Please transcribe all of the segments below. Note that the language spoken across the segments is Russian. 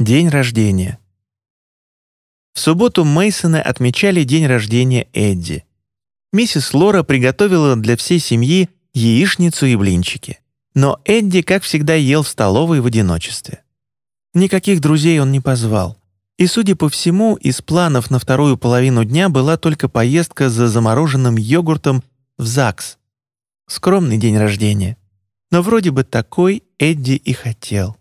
День рождения. В субботу Мейсоны отмечали день рождения Эдди. Миссис Лора приготовила для всей семьи яичницу и блинчики. Но Эдди, как всегда, ел в столовой в одиночестве. Никаких друзей он не позвал. И, судя по всему, из планов на вторую половину дня была только поездка за замороженным йогуртом в ЗАГС. Скромный день рождения. Но вроде бы такой Эдди и хотел.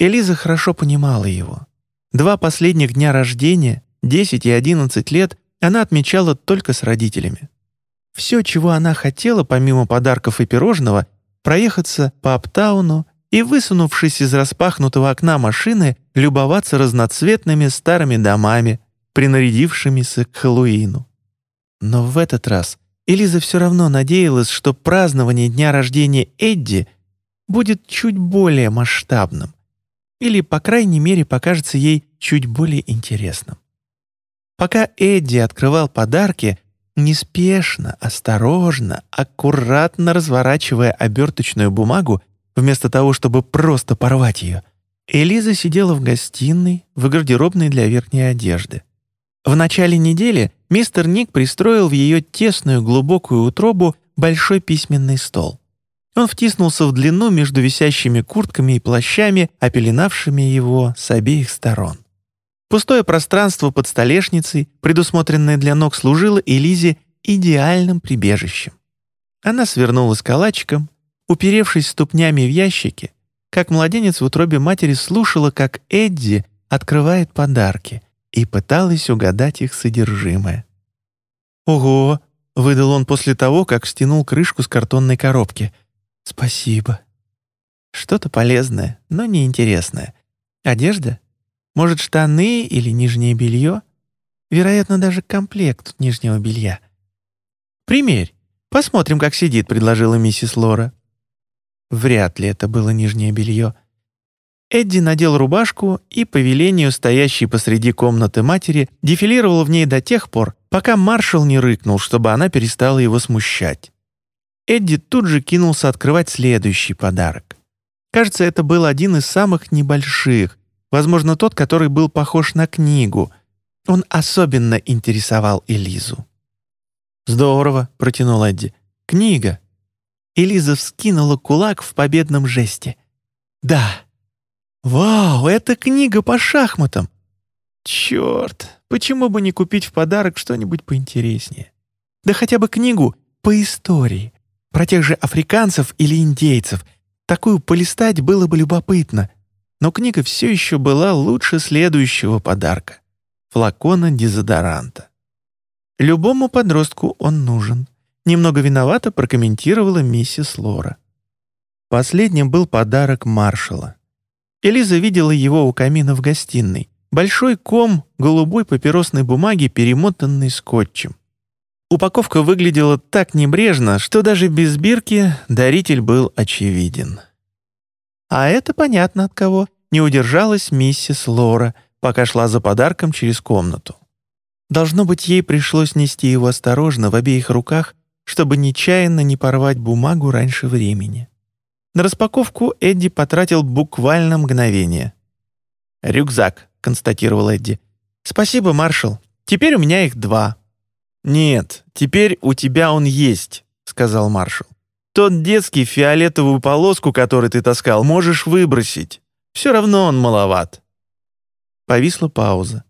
Элиза хорошо понимала его. Два последних дня рождения, 10 и 11 лет, она отмечала только с родителями. Все, чего она хотела, помимо подарков и пирожного, проехаться по Аптауну и, высунувшись из распахнутого окна машины, любоваться разноцветными старыми домами, принарядившимися к Хэллоуину. Но в этот раз Элиза все равно надеялась, что празднование дня рождения Эдди будет чуть более масштабным или, по крайней мере, покажется ей чуть более интересным. Пока Эдди открывал подарки, неспешно, осторожно, аккуратно разворачивая оберточную бумагу, вместо того, чтобы просто порвать ее, Элиза сидела в гостиной, в гардеробной для верхней одежды. В начале недели мистер Ник пристроил в ее тесную глубокую утробу большой письменный стол. Он втиснулся в длину между висящими куртками и плащами, опеленавшими его с обеих сторон. Пустое пространство под столешницей, предусмотренное для ног, служило Элизе идеальным прибежищем. Она свернулась калачиком, уперевшись ступнями в ящики, как младенец в утробе матери слушала, как Эдди открывает подарки и пыталась угадать их содержимое. «Ого!» — выдал он после того, как стянул крышку с картонной коробки. «Спасибо». Что-то полезное, но неинтересное. Одежда? Может, штаны или нижнее белье? Вероятно, даже комплект нижнего белья. «Примерь. Посмотрим, как сидит», — предложила миссис Лора. Вряд ли это было нижнее белье. Эдди надел рубашку и, по велению стоящей посреди комнаты матери, дефилировал в ней до тех пор, пока маршал не рыкнул, чтобы она перестала его смущать. Эдди тут же кинулся открывать следующий подарок. Кажется, это был один из самых небольших, Возможно, тот, который был похож на книгу. Он особенно интересовал Элизу. «Здорово», — протянул Эдди. «Книга». Элиза вскинула кулак в победном жесте. «Да». «Вау, это книга по шахматам!» «Черт, почему бы не купить в подарок что-нибудь поинтереснее? Да хотя бы книгу по истории, про тех же африканцев или индейцев. Такую полистать было бы любопытно но книга все еще была лучше следующего подарка — флакона дезодоранта. Любому подростку он нужен. Немного виновато прокомментировала миссис Лора. Последним был подарок маршала. Элиза видела его у камина в гостиной. Большой ком голубой папиросной бумаги, перемотанный скотчем. Упаковка выглядела так небрежно, что даже без бирки даритель был очевиден. А это понятно от кого. Не удержалась миссис Лора, пока шла за подарком через комнату. Должно быть, ей пришлось нести его осторожно в обеих руках, чтобы нечаянно не порвать бумагу раньше времени. На распаковку Эдди потратил буквально мгновение. «Рюкзак», — констатировал Эдди. «Спасибо, маршал. Теперь у меня их два». «Нет, теперь у тебя он есть», — сказал маршал. Тот детский фиолетовую полоску, который ты таскал, можешь выбросить. Все равно он маловат». Повисла пауза.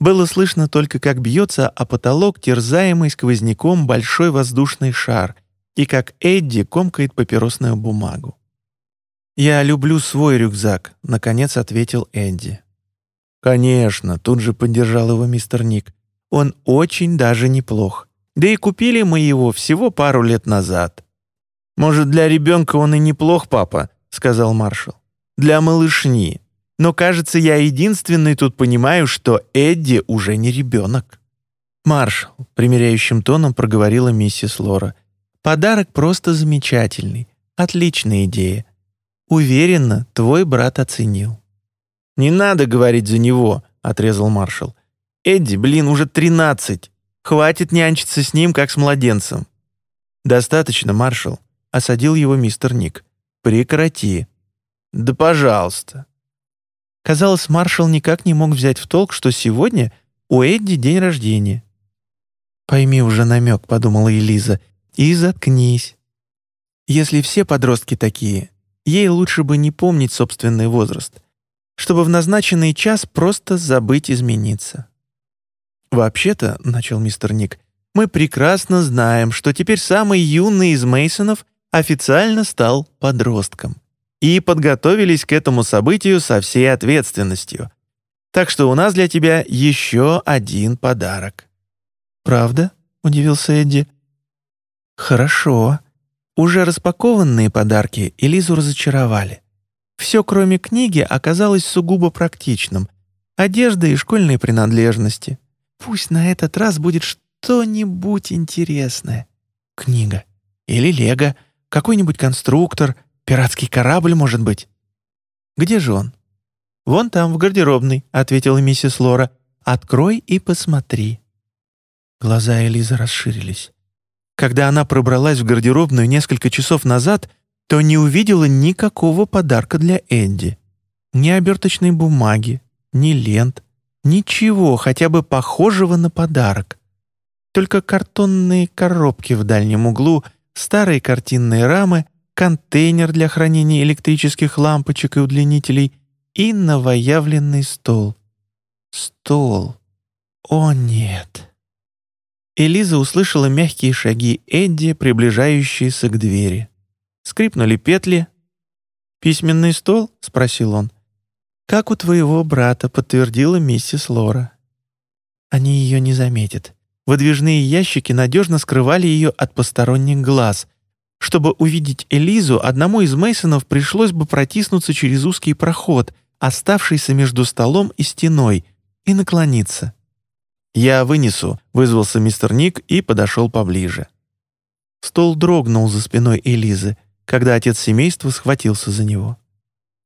Было слышно только, как бьется о потолок, терзаемый сквозняком большой воздушный шар, и как Эдди комкает папиросную бумагу. «Я люблю свой рюкзак», — наконец ответил Эдди. «Конечно», — тут же поддержал его мистер Ник. «Он очень даже неплох. Да и купили мы его всего пару лет назад. «Может, для ребенка он и неплох, папа», — сказал маршал. «Для малышни. Но, кажется, я единственный тут понимаю, что Эдди уже не ребенок». «Маршал», — примиряющим тоном проговорила миссис Лора, «подарок просто замечательный. Отличная идея. Уверена, твой брат оценил». «Не надо говорить за него», — отрезал маршал. «Эдди, блин, уже тринадцать. Хватит нянчиться с ним, как с младенцем». «Достаточно, маршал осадил его мистер Ник. «Прекрати». «Да пожалуйста». Казалось, маршал никак не мог взять в толк, что сегодня у Эдди день рождения. «Пойми уже намек», — подумала Элиза, — «и заткнись». Если все подростки такие, ей лучше бы не помнить собственный возраст, чтобы в назначенный час просто забыть измениться. «Вообще-то», — начал мистер Ник, — «мы прекрасно знаем, что теперь самый юный из Мейсонов официально стал подростком и подготовились к этому событию со всей ответственностью. Так что у нас для тебя еще один подарок». «Правда?» — удивился Эдди. «Хорошо. Уже распакованные подарки Элизу разочаровали. Все, кроме книги, оказалось сугубо практичным. Одежда и школьные принадлежности. Пусть на этот раз будет что-нибудь интересное. Книга. Или лего. Какой-нибудь конструктор. Пиратский корабль, может быть. Где же он? «Вон там, в гардеробной», — ответила миссис Лора. «Открой и посмотри». Глаза Элизы расширились. Когда она пробралась в гардеробную несколько часов назад, то не увидела никакого подарка для Энди. Ни оберточной бумаги, ни лент, ничего хотя бы похожего на подарок. Только картонные коробки в дальнем углу, старые картинные рамы, контейнер для хранения электрических лампочек и удлинителей и новоявленный стол. Стол. О нет. Элиза услышала мягкие шаги Эдди, приближающиеся к двери. Скрипнули петли. «Письменный стол?» — спросил он. «Как у твоего брата», — подтвердила миссис Лора. Они ее не заметят. Выдвижные ящики надежно скрывали ее от посторонних глаз. Чтобы увидеть Элизу, одному из Мейсонов пришлось бы протиснуться через узкий проход, оставшийся между столом и стеной, и наклониться. «Я вынесу», — вызвался мистер Ник и подошел поближе. Стол дрогнул за спиной Элизы, когда отец семейства схватился за него.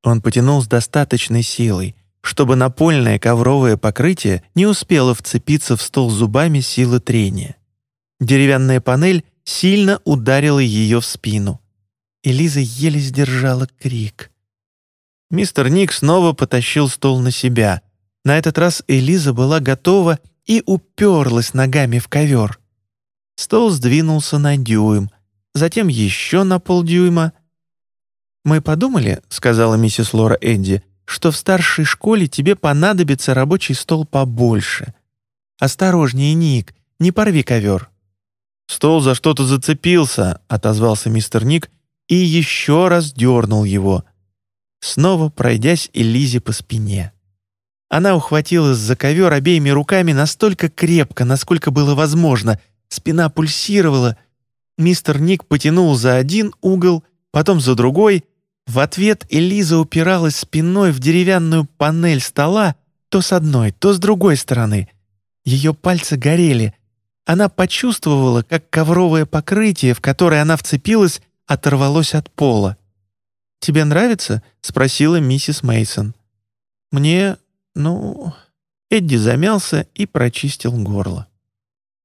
Он потянул с достаточной силой, чтобы напольное ковровое покрытие не успело вцепиться в стол зубами силы трения. Деревянная панель сильно ударила ее в спину. Элиза еле сдержала крик. Мистер Ник снова потащил стол на себя. На этот раз Элиза была готова и уперлась ногами в ковер. Стол сдвинулся на дюйм, затем еще на полдюйма. «Мы подумали, — сказала миссис Лора Энди, — что в старшей школе тебе понадобится рабочий стол побольше. Осторожнее, Ник, не порви ковер». «Стол за что-то зацепился», — отозвался мистер Ник и еще раз дернул его, снова пройдясь Элизе по спине. Она ухватилась за ковер обеими руками настолько крепко, насколько было возможно. Спина пульсировала. Мистер Ник потянул за один угол, потом за другой. В ответ Элиза упиралась спиной в деревянную панель стола то с одной, то с другой стороны. Ее пальцы горели. Она почувствовала, как ковровое покрытие, в которое она вцепилась, оторвалось от пола. «Тебе нравится?» — спросила миссис Мейсон. «Мне ну...» Эдди замялся и прочистил горло.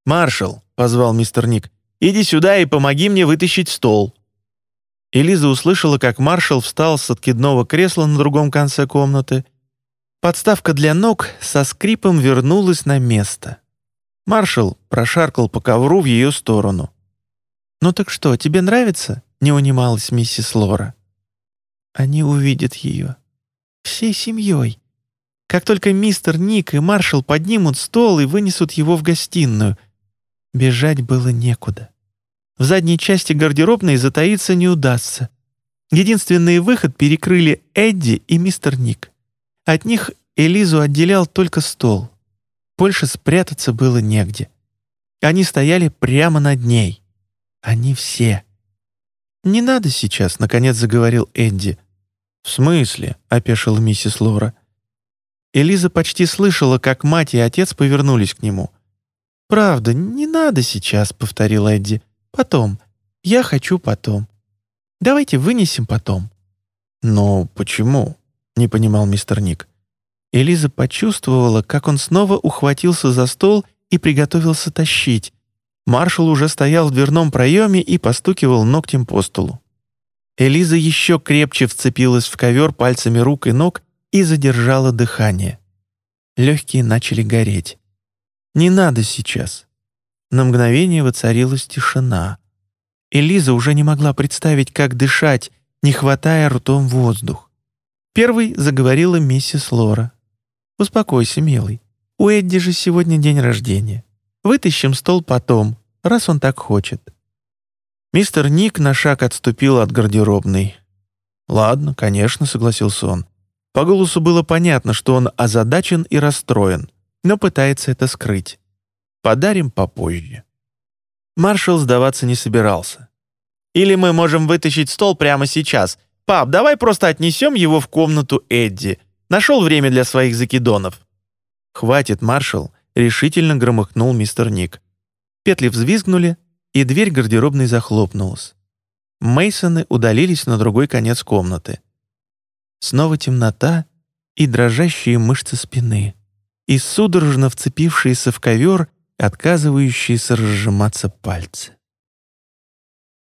«Маршал», — позвал мистер Ник, — «иди сюда и помоги мне вытащить стол». Элиза услышала, как маршал встал с откидного кресла на другом конце комнаты. Подставка для ног со скрипом вернулась на место. Маршал прошаркал по ковру в ее сторону. «Ну так что, тебе нравится?» — не унималась миссис Лора. «Они увидят ее. Всей семьей. Как только мистер Ник и маршал поднимут стол и вынесут его в гостиную. Бежать было некуда. В задней части гардеробной затаиться не удастся. Единственный выход перекрыли Эдди и мистер Ник. От них Элизу отделял только стол. Больше спрятаться было негде. Они стояли прямо над ней. Они все. «Не надо сейчас», — наконец заговорил Эдди. «В смысле?» — опешила миссис Лора. — Элиза почти слышала, как мать и отец повернулись к нему. «Правда, не надо сейчас», — повторил Эдди. «Потом. Я хочу потом. Давайте вынесем потом». «Но почему?» — не понимал мистер Ник. Элиза почувствовала, как он снова ухватился за стол и приготовился тащить. Маршал уже стоял в дверном проеме и постукивал ногтем по столу. Элиза еще крепче вцепилась в ковер пальцами рук и ног и задержала дыхание. Легкие начали гореть. «Не надо сейчас». На мгновение воцарилась тишина. Элиза уже не могла представить, как дышать, не хватая ртом воздух. Первый заговорила миссис Лора. «Успокойся, милый. У Эдди же сегодня день рождения. Вытащим стол потом, раз он так хочет». Мистер Ник на шаг отступил от гардеробной. «Ладно, конечно», — согласился он. По голосу было понятно, что он озадачен и расстроен, но пытается это скрыть. «Подарим попозже». Маршал сдаваться не собирался. «Или мы можем вытащить стол прямо сейчас. Пап, давай просто отнесем его в комнату Эдди. Нашел время для своих закидонов». «Хватит, маршал», — решительно громыхнул мистер Ник. Петли взвизгнули, и дверь гардеробной захлопнулась. Мейсоны удалились на другой конец комнаты. Снова темнота и дрожащие мышцы спины, и судорожно вцепившиеся в ковер, отказывающиеся разжиматься пальцы.